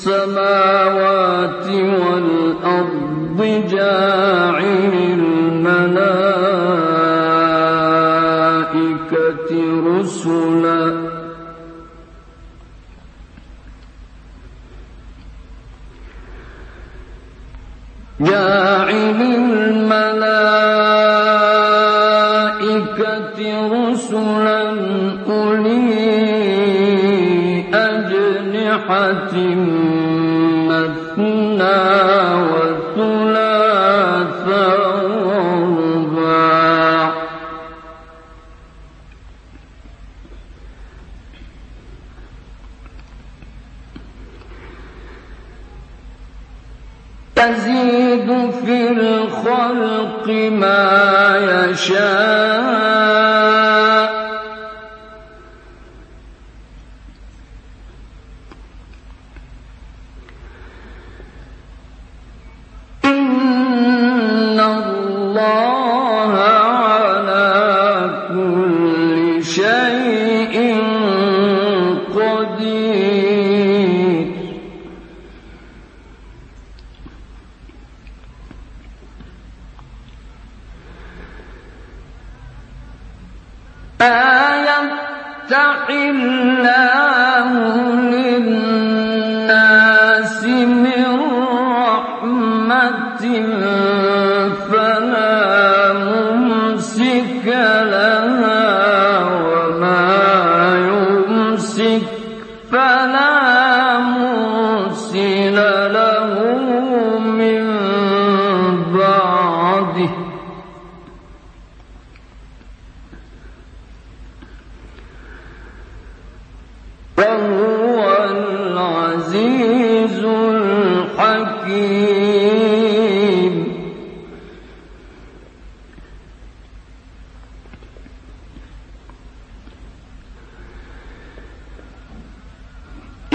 السماوات والأرض جاعل الملائكة رسلا. جاعل الملائكة أجنحة مثنى يفتح الله للناس من رحمة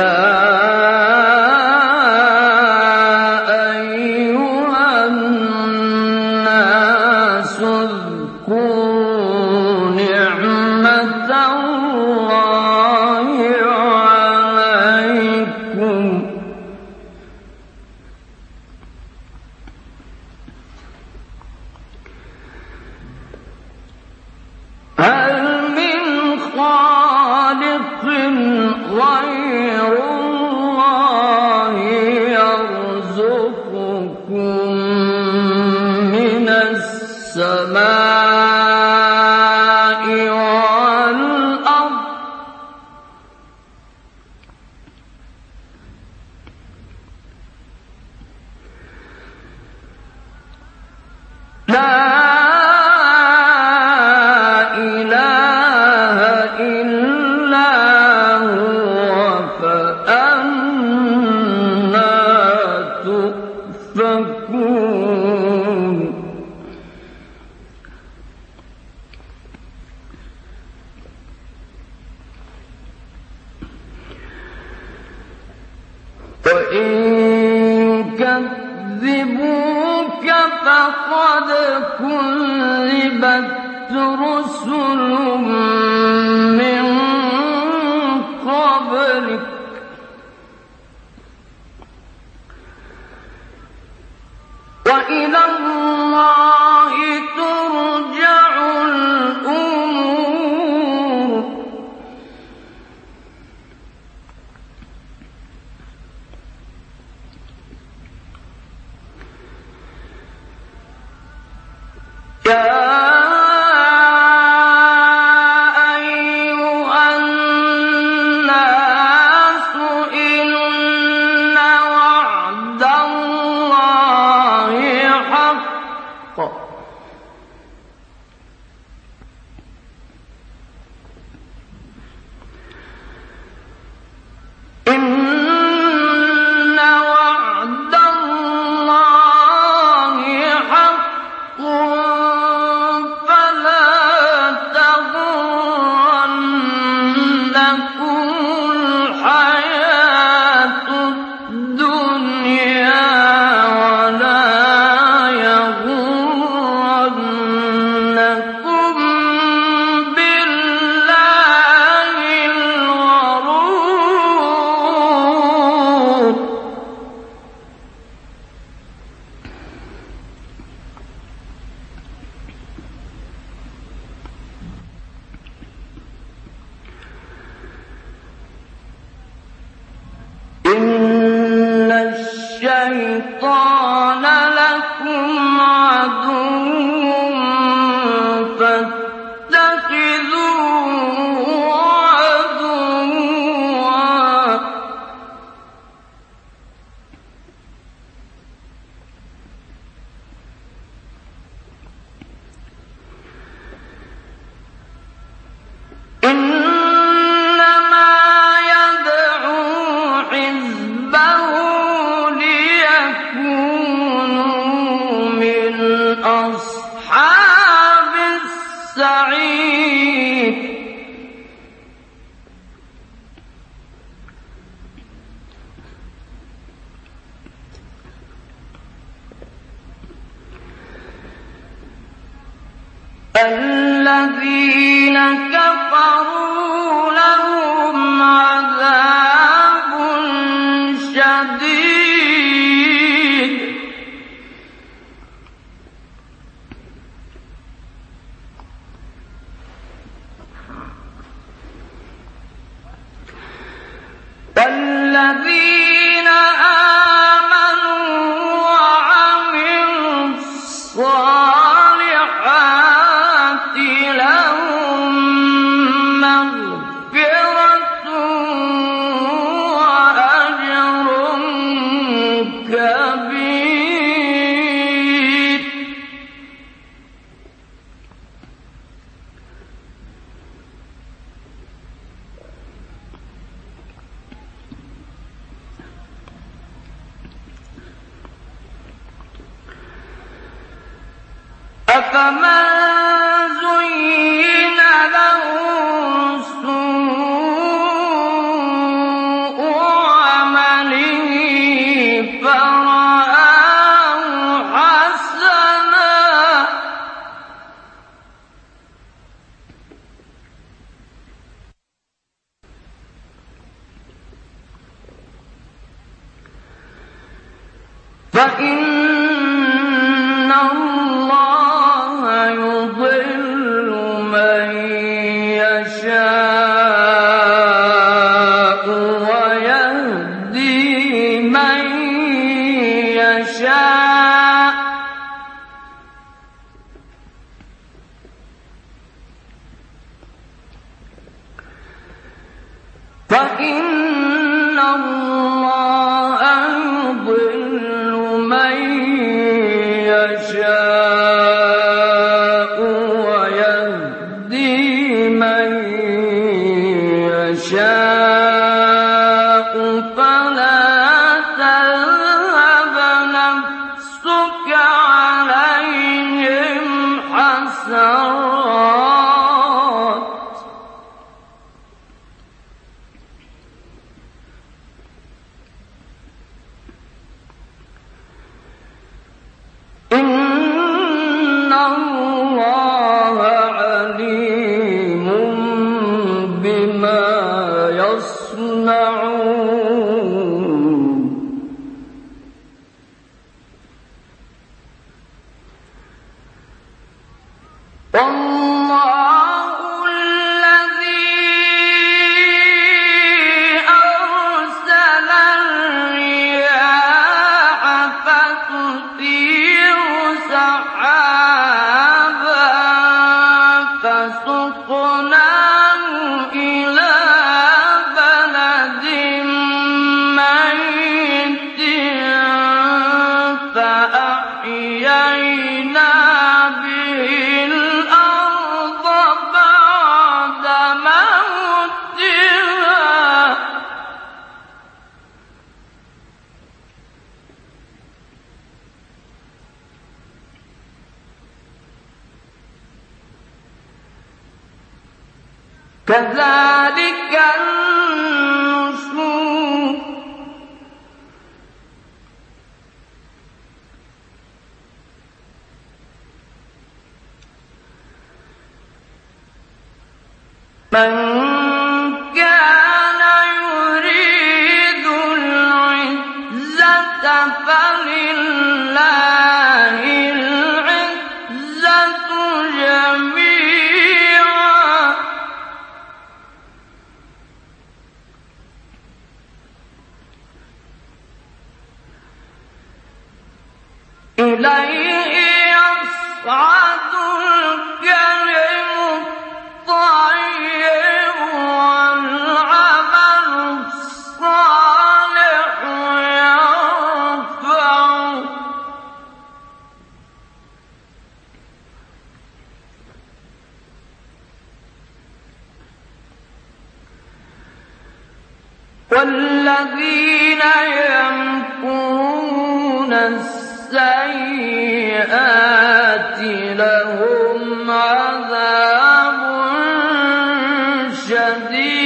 Yeah. لا فإن كذلك النشور من فلله السيئات لهم عذاب شديد.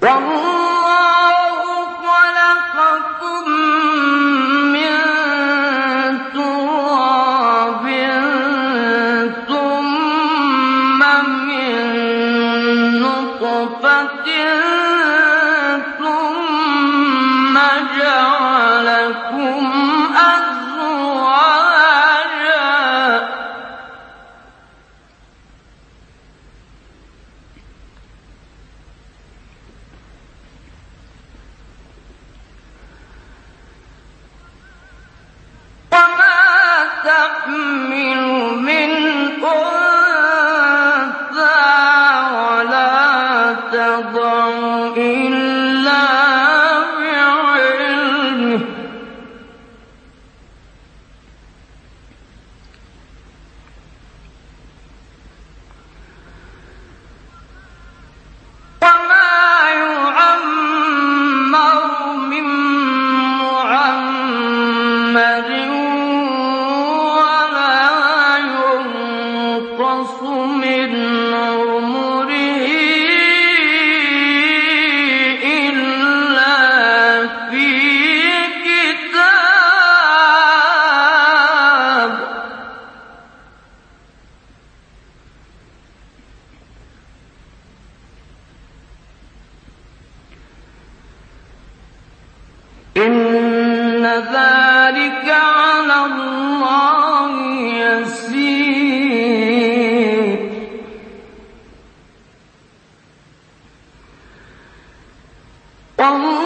Brahma from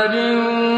معمر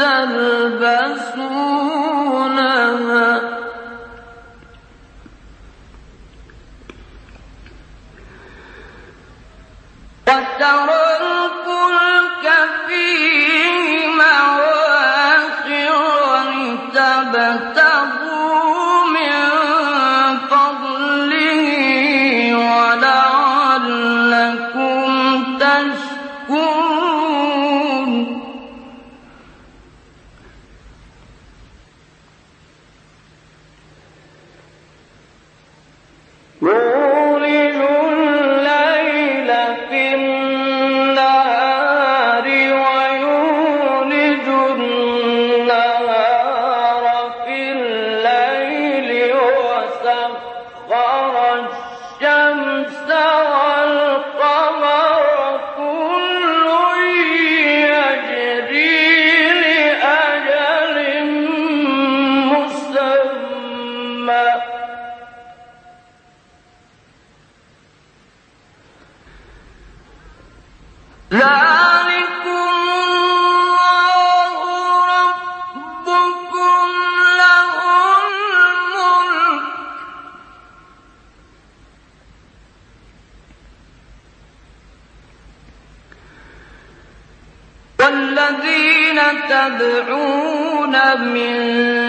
تلبسونها من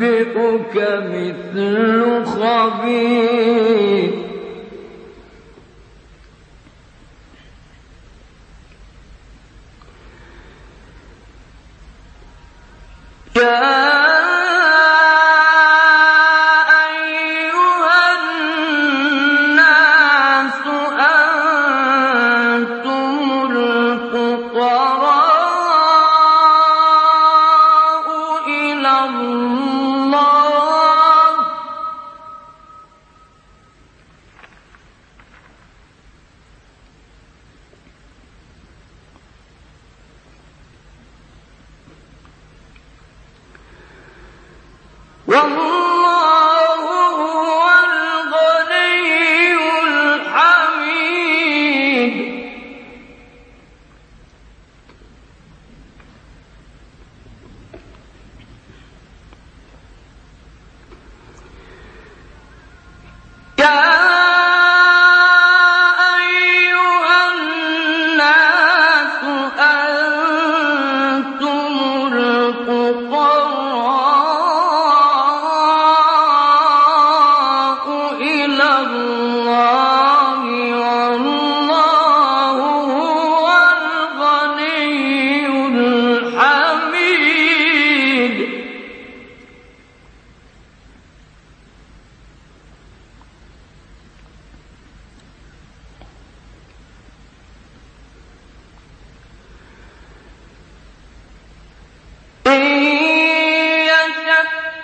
ينبئك مثل خبير. يا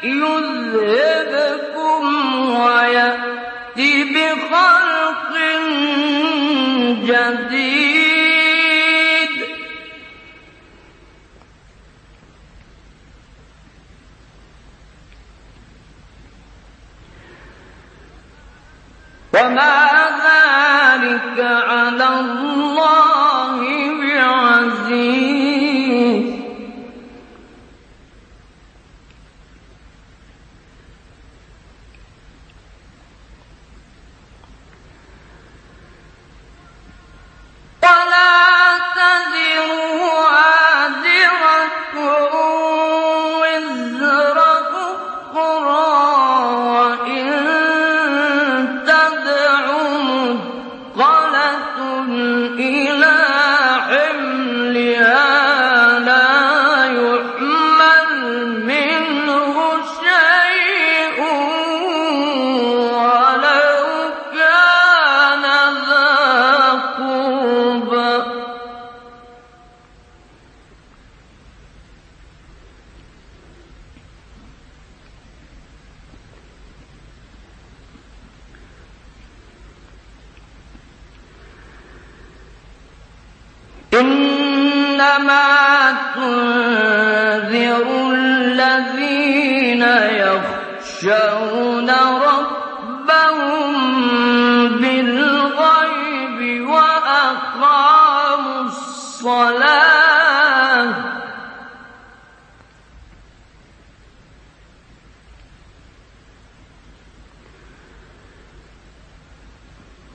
يذهبكم ويأتي بخلق جديد. وما امرأة إن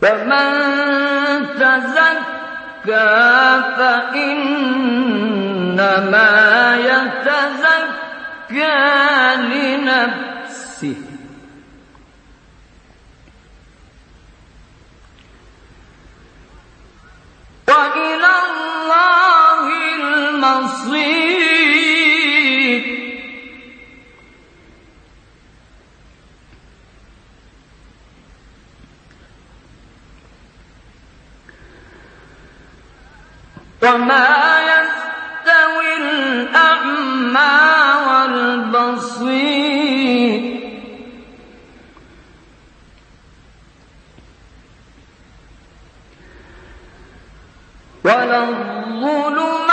فمن تزكى فإنما يتزكى لنفسه. وإلى الله المصير. يستوي الأعمى والبصير. ولا الظلم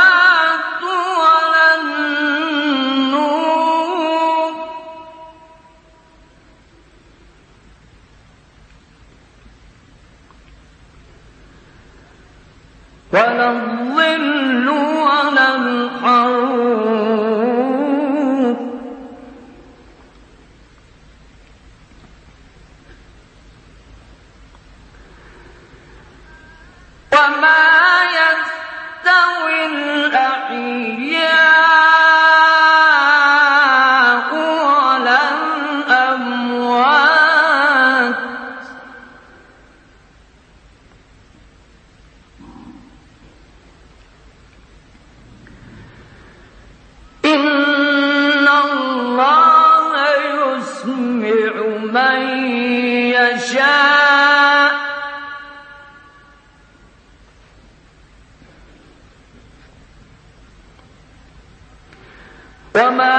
وما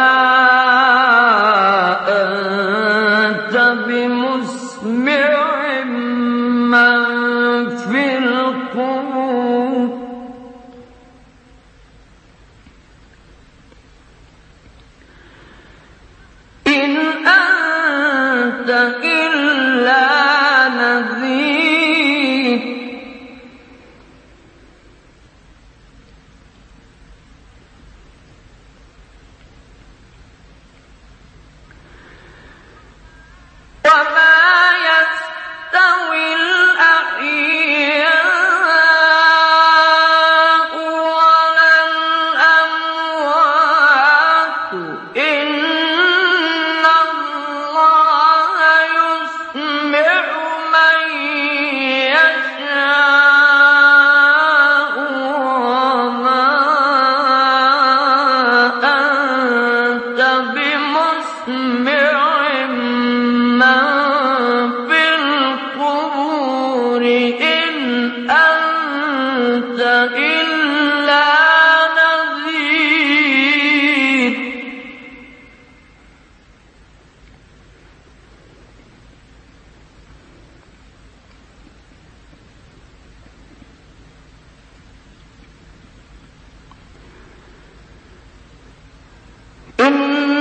إنا